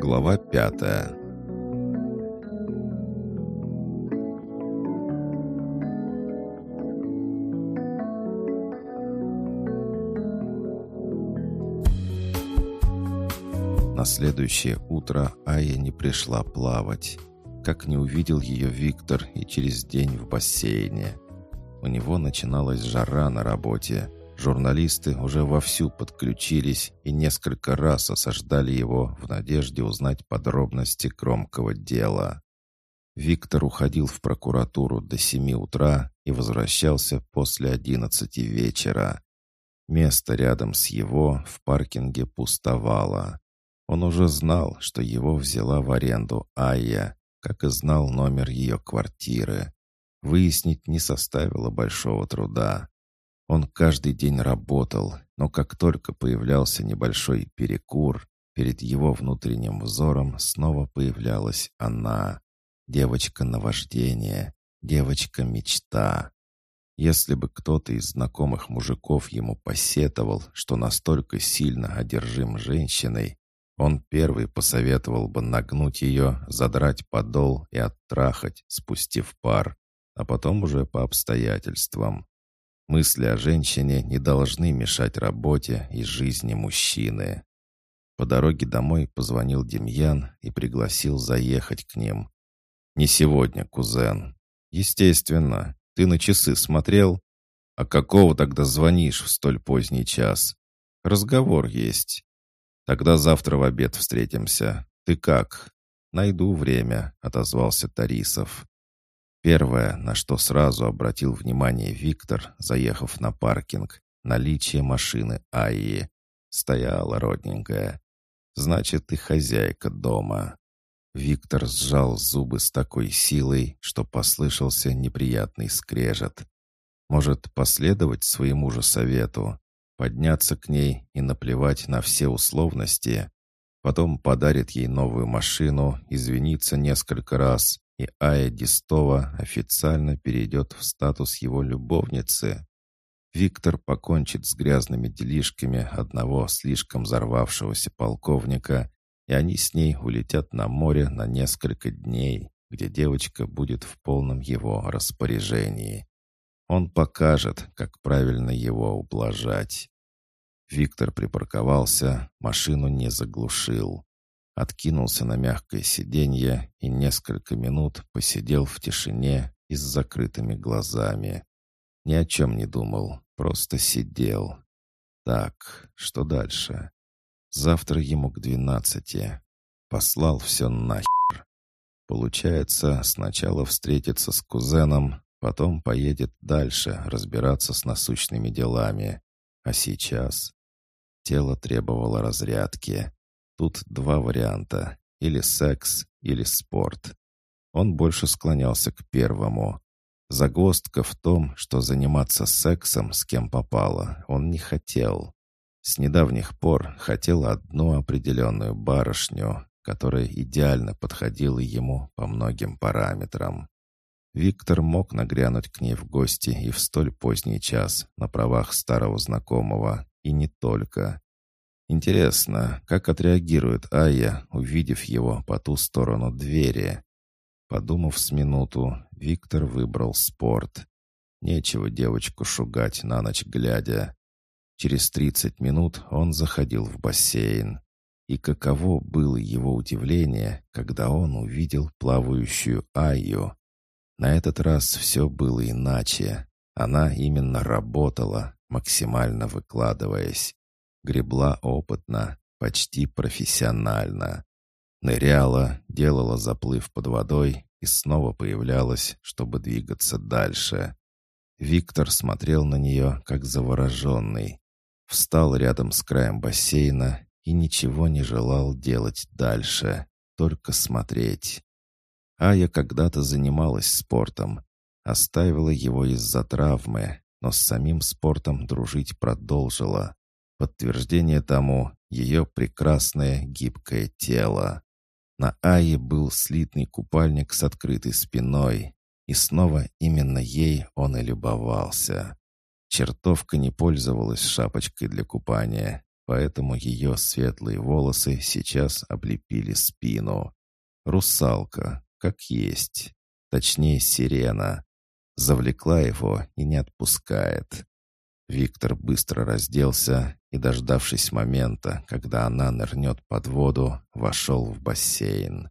Глава пятая На следующее утро Ая не пришла плавать. Как не увидел ее Виктор и через день в бассейне. У него начиналась жара на работе. Журналисты уже вовсю подключились и несколько раз осаждали его в надежде узнать подробности громкого дела. Виктор уходил в прокуратуру до семи утра и возвращался после одиннадцати вечера. Место рядом с его в паркинге пустовало. Он уже знал, что его взяла в аренду Айя, как и знал номер ее квартиры. Выяснить не составило большого труда. Он каждый день работал, но как только появлялся небольшой перекур, перед его внутренним взором снова появлялась она. Девочка-наваждение, девочка-мечта. Если бы кто-то из знакомых мужиков ему посетовал, что настолько сильно одержим женщиной, он первый посоветовал бы нагнуть ее, задрать подол и оттрахать, спустив пар, а потом уже по обстоятельствам. Мысли о женщине не должны мешать работе и жизни мужчины. По дороге домой позвонил Демьян и пригласил заехать к ним. «Не сегодня, кузен. Естественно. Ты на часы смотрел? А какого тогда звонишь в столь поздний час? Разговор есть. Тогда завтра в обед встретимся. Ты как?» «Найду время», — отозвался Тарисов. Первое, на что сразу обратил внимание Виктор, заехав на паркинг, наличие машины Аи. Стояла родненькая. «Значит, и хозяйка дома». Виктор сжал зубы с такой силой, что послышался неприятный скрежет. Может, последовать своему же совету? подняться к ней и наплевать на все условности. Потом подарит ей новую машину, извиниться несколько раз, и Ая Дистова официально перейдет в статус его любовницы. Виктор покончит с грязными делишками одного слишком взорвавшегося полковника, и они с ней улетят на море на несколько дней, где девочка будет в полном его распоряжении. Он покажет, как правильно его ублажать. Виктор припарковался, машину не заглушил. Откинулся на мягкое сиденье и несколько минут посидел в тишине и с закрытыми глазами. Ни о чем не думал, просто сидел. Так, что дальше? Завтра ему к двенадцати. Послал все нахер. Получается, сначала встретиться с кузеном, Потом поедет дальше разбираться с насущными делами. А сейчас тело требовало разрядки. Тут два варианта. Или секс, или спорт. Он больше склонялся к первому. Загвоздка в том, что заниматься сексом с кем попало он не хотел. С недавних пор хотел одну определенную барышню, которая идеально подходила ему по многим параметрам. Виктор мог нагрянуть к ней в гости и в столь поздний час на правах старого знакомого, и не только. Интересно, как отреагирует Ая, увидев его по ту сторону двери? Подумав с минуту, Виктор выбрал спорт. Нечего девочку шугать на ночь глядя. Через тридцать минут он заходил в бассейн. И каково было его удивление, когда он увидел плавающую Айю. На этот раз все было иначе. Она именно работала, максимально выкладываясь. Гребла опытно, почти профессионально. Ныряла, делала заплыв под водой и снова появлялась, чтобы двигаться дальше. Виктор смотрел на нее, как завороженный. Встал рядом с краем бассейна и ничего не желал делать дальше, только смотреть. Ая когда-то занималась спортом, оставила его из-за травмы, но с самим спортом дружить продолжила. Подтверждение тому — ее прекрасное гибкое тело. На Ае был слитный купальник с открытой спиной, и снова именно ей он и любовался. Чертовка не пользовалась шапочкой для купания, поэтому ее светлые волосы сейчас облепили спину. Русалка, как есть. Точнее, сирена. Завлекла его и не отпускает. Виктор быстро разделся и, дождавшись момента, когда она нырнет под воду, вошел в бассейн.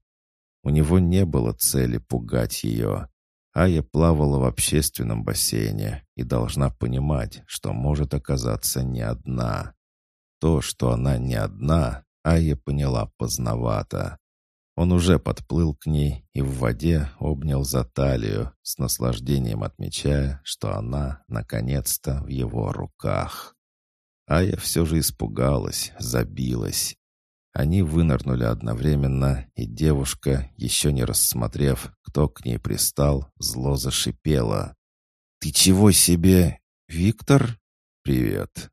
У него не было цели пугать ее. Ая плавала в общественном бассейне и должна понимать, что может оказаться не одна. То, что она не одна, Ая поняла поздновато. Он уже подплыл к ней и в воде обнял за талию, с наслаждением отмечая, что она, наконец-то, в его руках. Ая все же испугалась, забилась. Они вынырнули одновременно, и девушка, еще не рассмотрев, кто к ней пристал, зло зашипела. «Ты чего себе? Виктор?» «Привет».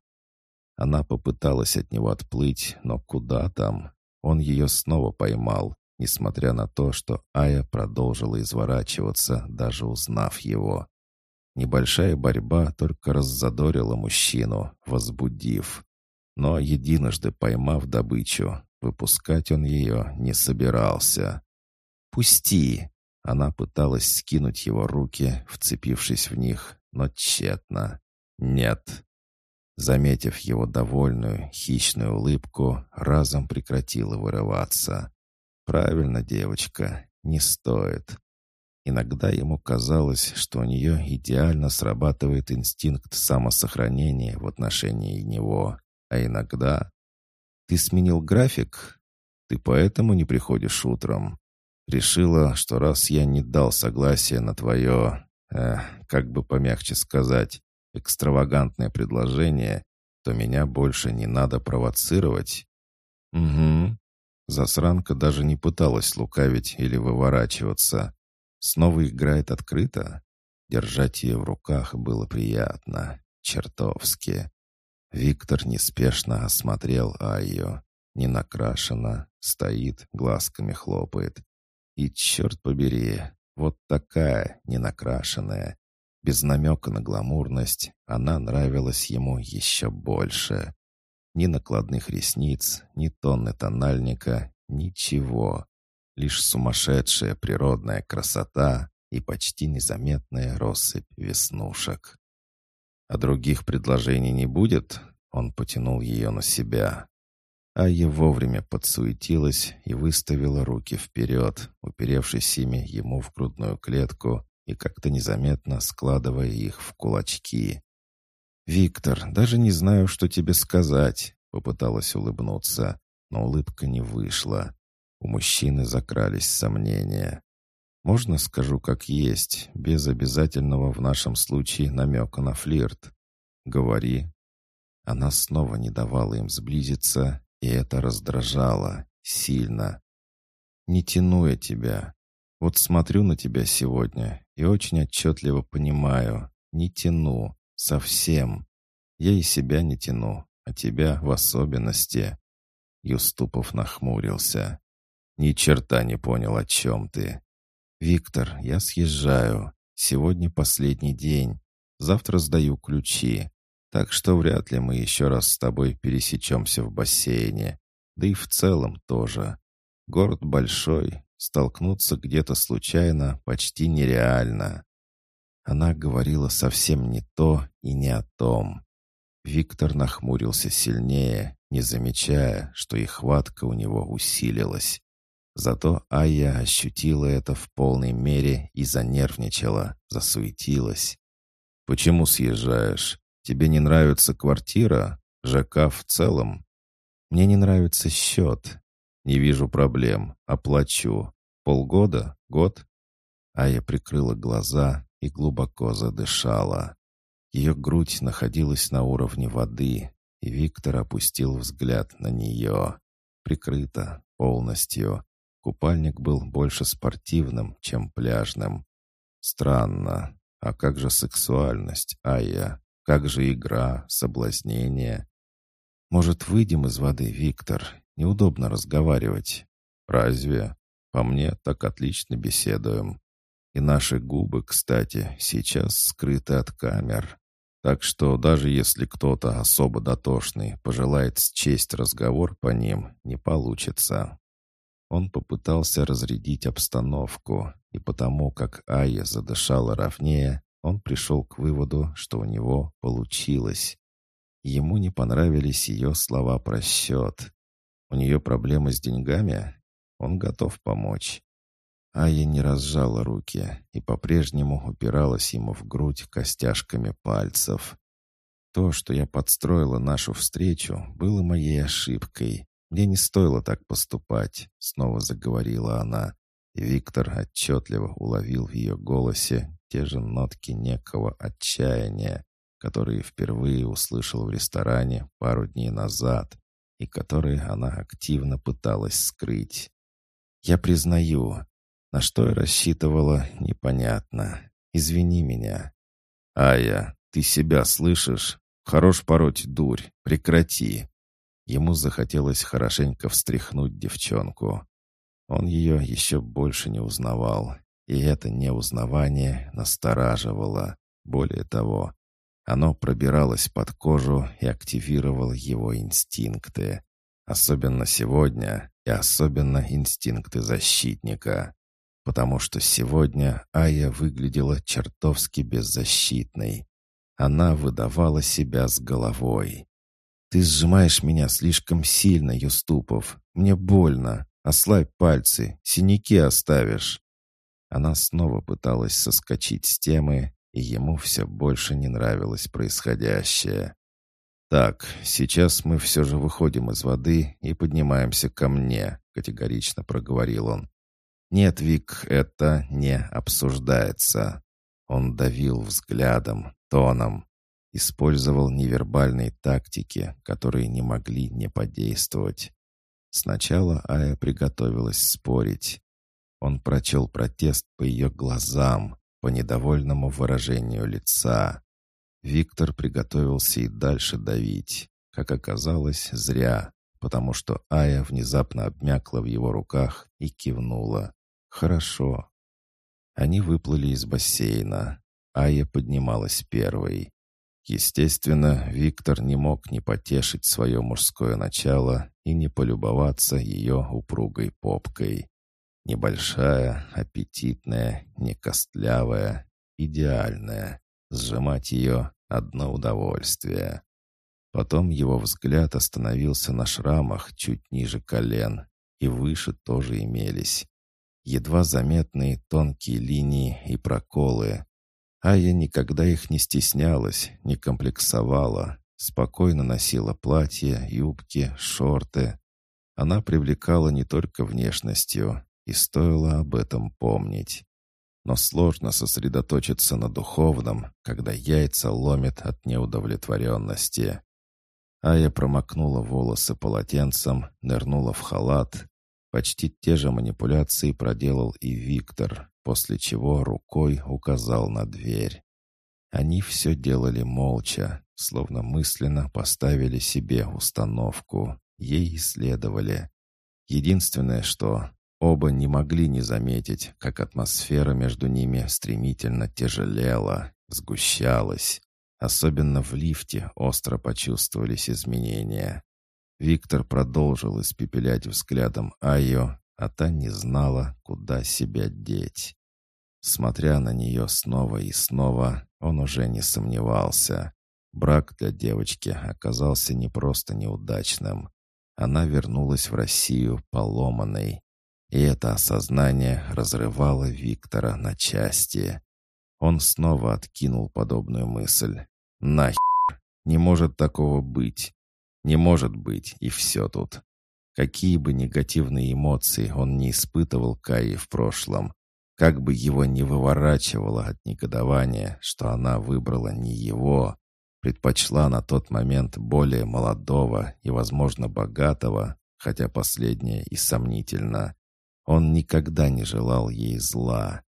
Она попыталась от него отплыть, но куда там? Он ее снова поймал, несмотря на то, что Ая продолжила изворачиваться, даже узнав его. Небольшая борьба только раззадорила мужчину, возбудив. Но единожды поймав добычу, выпускать он ее не собирался. «Пусти!» Она пыталась скинуть его руки, вцепившись в них, но тщетно. «Нет!» Заметив его довольную, хищную улыбку, разом прекратила вырываться. «Правильно, девочка, не стоит». Иногда ему казалось, что у нее идеально срабатывает инстинкт самосохранения в отношении него, а иногда... «Ты сменил график? Ты поэтому не приходишь утром?» Решила, что раз я не дал согласия на твое, э, как бы помягче сказать, экстравагантное предложение, то меня больше не надо провоцировать. Угу, Засранка даже не пыталась лукавить или выворачиваться. Снова играет открыто. Держать ее в руках было приятно. Чертовски. Виктор неспешно осмотрел Айю. Не накрашена, стоит, глазками хлопает. И черт побери, вот такая, ненакрашенная, без намека на гламурность, она нравилась ему еще больше. Ни накладных ресниц, ни тонны тональника, ничего. Лишь сумасшедшая природная красота и почти незаметная россыпь веснушек. «А других предложений не будет?» Он потянул ее на себя. Айя вовремя подсуетилась и выставила руки вперед, уперевшись ими ему в грудную клетку и как-то незаметно складывая их в кулачки. «Виктор, даже не знаю, что тебе сказать», — попыталась улыбнуться, но улыбка не вышла. У мужчины закрались сомнения. «Можно скажу как есть, без обязательного в нашем случае намека на флирт?» «Говори». Она снова не давала им сблизиться, и это раздражало, сильно. «Не тяну я тебя. Вот смотрю на тебя сегодня и очень отчетливо понимаю, не тяну. Совсем. Я и себя не тяну, а тебя в особенности. Юступов нахмурился. Ни черта не понял, о чем ты. Виктор, я съезжаю. Сегодня последний день. Завтра сдаю ключи. Так что вряд ли мы еще раз с тобой пересечемся в бассейне. Да и в целом тоже. Город большой, столкнуться где-то случайно почти нереально. Она говорила совсем не то и не о том. Виктор нахмурился сильнее, не замечая, что их хватка у него усилилась. Зато Ая ощутила это в полной мере и занервничала, засуетилась. «Почему съезжаешь? Тебе не нравится квартира? ЖК в целом?» «Мне не нравится счет. Не вижу проблем. Оплачу. Полгода? Год?» Ая прикрыла глаза, и глубоко задышала. Ее грудь находилась на уровне воды, и Виктор опустил взгляд на нее. Прикрыто, полностью. Купальник был больше спортивным, чем пляжным. Странно. А как же сексуальность, Ая? Как же игра, соблазнение? Может, выйдем из воды, Виктор? Неудобно разговаривать. Разве? По мне, так отлично беседуем. И наши губы, кстати, сейчас скрыты от камер. Так что даже если кто-то особо дотошный пожелает счесть разговор по ним, не получится. Он попытался разрядить обстановку, и потому как Ая задышала ровнее, он пришел к выводу, что у него получилось. Ему не понравились ее слова про счет. У нее проблемы с деньгами? Он готов помочь. Ая не разжала руки и по-прежнему упиралась ему в грудь костяшками пальцев. То, что я подстроила нашу встречу, было моей ошибкой. Мне не стоило так поступать, снова заговорила она. И Виктор отчетливо уловил в ее голосе те же нотки некого отчаяния, которые впервые услышал в ресторане пару дней назад и которые она активно пыталась скрыть. «Я признаю, на что я рассчитывала, непонятно. Извини меня». «Ая, ты себя слышишь? Хорош пороть дурь, прекрати». Ему захотелось хорошенько встряхнуть девчонку. Он ее еще больше не узнавал, и это неузнавание настораживало. Более того, оно пробиралось под кожу и активировало его инстинкты. Особенно сегодня и особенно инстинкты защитника. Потому что сегодня Ая выглядела чертовски беззащитной. Она выдавала себя с головой. «Ты сжимаешь меня слишком сильно, Юступов. Мне больно. Ослабь пальцы, синяки оставишь». Она снова пыталась соскочить с темы, и ему все больше не нравилось происходящее. «Так, сейчас мы все же выходим из воды и поднимаемся ко мне», — категорично проговорил он. «Нет, Вик, это не обсуждается». Он давил взглядом, тоном, использовал невербальные тактики, которые не могли не подействовать. Сначала Ая приготовилась спорить. Он прочел протест по ее глазам, по недовольному выражению лица. Виктор приготовился и дальше давить. Как оказалось, зря, потому что Ая внезапно обмякла в его руках и кивнула. «Хорошо». Они выплыли из бассейна. Ая поднималась первой. Естественно, Виктор не мог не потешить свое мужское начало и не полюбоваться ее упругой попкой. Небольшая, аппетитная, не костлявая, идеальная. Сжимать ее — одно удовольствие. Потом его взгляд остановился на шрамах чуть ниже колен, и выше тоже имелись. Едва заметные тонкие линии и проколы, а я никогда их не стеснялась, не комплексовала, спокойно носила платья, юбки, шорты. Она привлекала не только внешностью, и стоило об этом помнить. Но сложно сосредоточиться на духовном, когда яйца ломят от неудовлетворенности. А я промокнула волосы полотенцем, нырнула в халат. Почти те же манипуляции проделал и Виктор, после чего рукой указал на дверь. Они все делали молча, словно мысленно поставили себе установку, ей исследовали. Единственное, что оба не могли не заметить, как атмосфера между ними стремительно тяжелела, сгущалась. Особенно в лифте остро почувствовались изменения. Виктор продолжил испепелять взглядом Айо, а та не знала, куда себя деть. Смотря на нее снова и снова, он уже не сомневался. Брак для девочки оказался не просто неудачным. Она вернулась в Россию поломанной. И это осознание разрывало Виктора на части. Он снова откинул подобную мысль. «Нахер! Не может такого быть! Не может быть, и все тут!» Какие бы негативные эмоции он не испытывал Каи в прошлом, как бы его не выворачивало от негодования, что она выбрала не его, предпочла на тот момент более молодого и, возможно, богатого, хотя последнее и сомнительно. Он никогда не желал ей зла,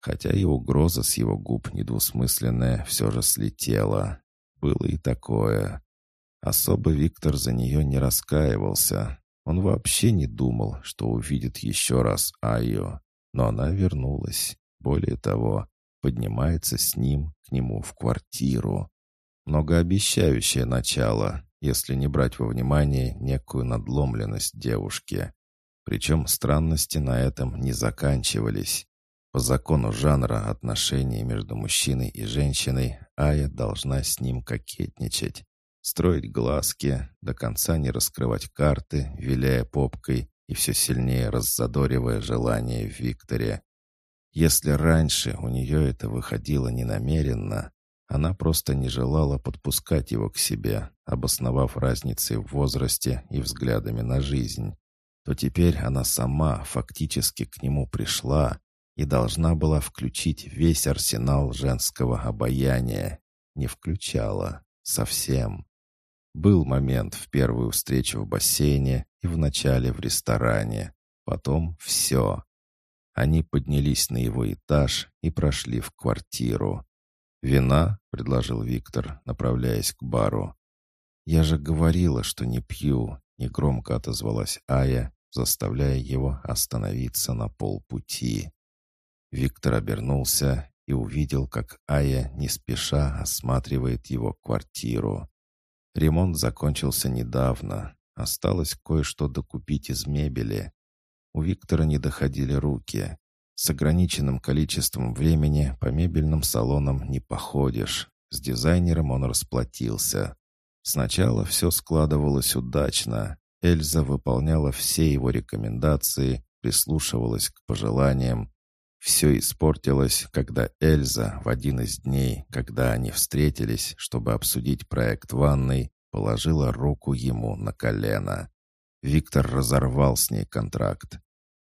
хотя и угроза с его губ недвусмысленная все же слетела. Было и такое. Особо Виктор за нее не раскаивался. Он вообще не думал, что увидит еще раз Айо. Но она вернулась. Более того, поднимается с ним к нему в квартиру. Многообещающее начало, если не брать во внимание некую надломленность девушки. Причем странности на этом не заканчивались. По закону жанра отношений между мужчиной и женщиной Ая должна с ним кокетничать, строить глазки, до конца не раскрывать карты, виляя попкой и все сильнее раззадоривая желание в Викторе. Если раньше у нее это выходило ненамеренно, она просто не желала подпускать его к себе, обосновав разницей в возрасте и взглядами на жизнь, то теперь она сама фактически к нему пришла и должна была включить весь арсенал женского обаяния. Не включала. Совсем. Был момент в первую встречу в бассейне и в начале в ресторане. Потом все. Они поднялись на его этаж и прошли в квартиру. «Вина?» — предложил Виктор, направляясь к бару. «Я же говорила, что не пью», — негромко отозвалась Ая, заставляя его остановиться на полпути. Виктор обернулся и увидел, как Ая не спеша осматривает его квартиру. Ремонт закончился недавно. Осталось кое-что докупить из мебели. У Виктора не доходили руки. С ограниченным количеством времени по мебельным салонам не походишь. С дизайнером он расплатился. Сначала все складывалось удачно. Эльза выполняла все его рекомендации, прислушивалась к пожеланиям, все испортилось, когда Эльза в один из дней, когда они встретились, чтобы обсудить проект ванной, положила руку ему на колено. Виктор разорвал с ней контракт.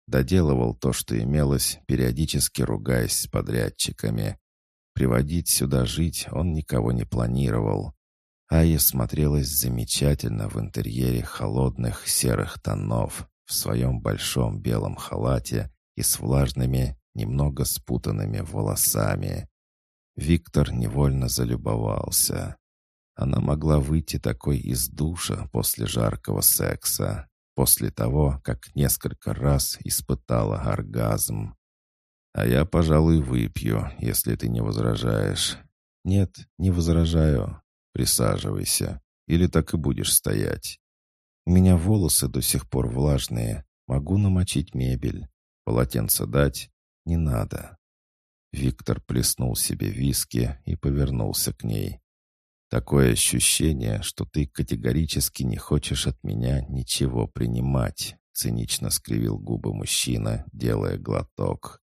Доделывал то, что имелось, периодически ругаясь с подрядчиками. Приводить сюда жить он никого не планировал. Ая смотрелась замечательно в интерьере холодных серых тонов, в своем большом белом халате и с влажными, немного спутанными волосами. Виктор невольно залюбовался. Она могла выйти такой из душа после жаркого секса, после того, как несколько раз испытала оргазм. «А я, пожалуй, выпью, если ты не возражаешь». «Нет, не возражаю. Присаживайся. Или так и будешь стоять. У меня волосы до сих пор влажные. Могу намочить мебель. Полотенце дать?» Не надо». Виктор плеснул себе виски и повернулся к ней. «Такое ощущение, что ты категорически не хочешь от меня ничего принимать», цинично скривил губы мужчина, делая глоток.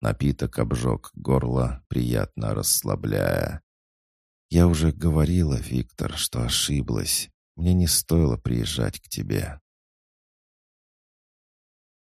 Напиток обжег горло, приятно расслабляя. «Я уже говорила, Виктор, что ошиблась. Мне не стоило приезжать к тебе.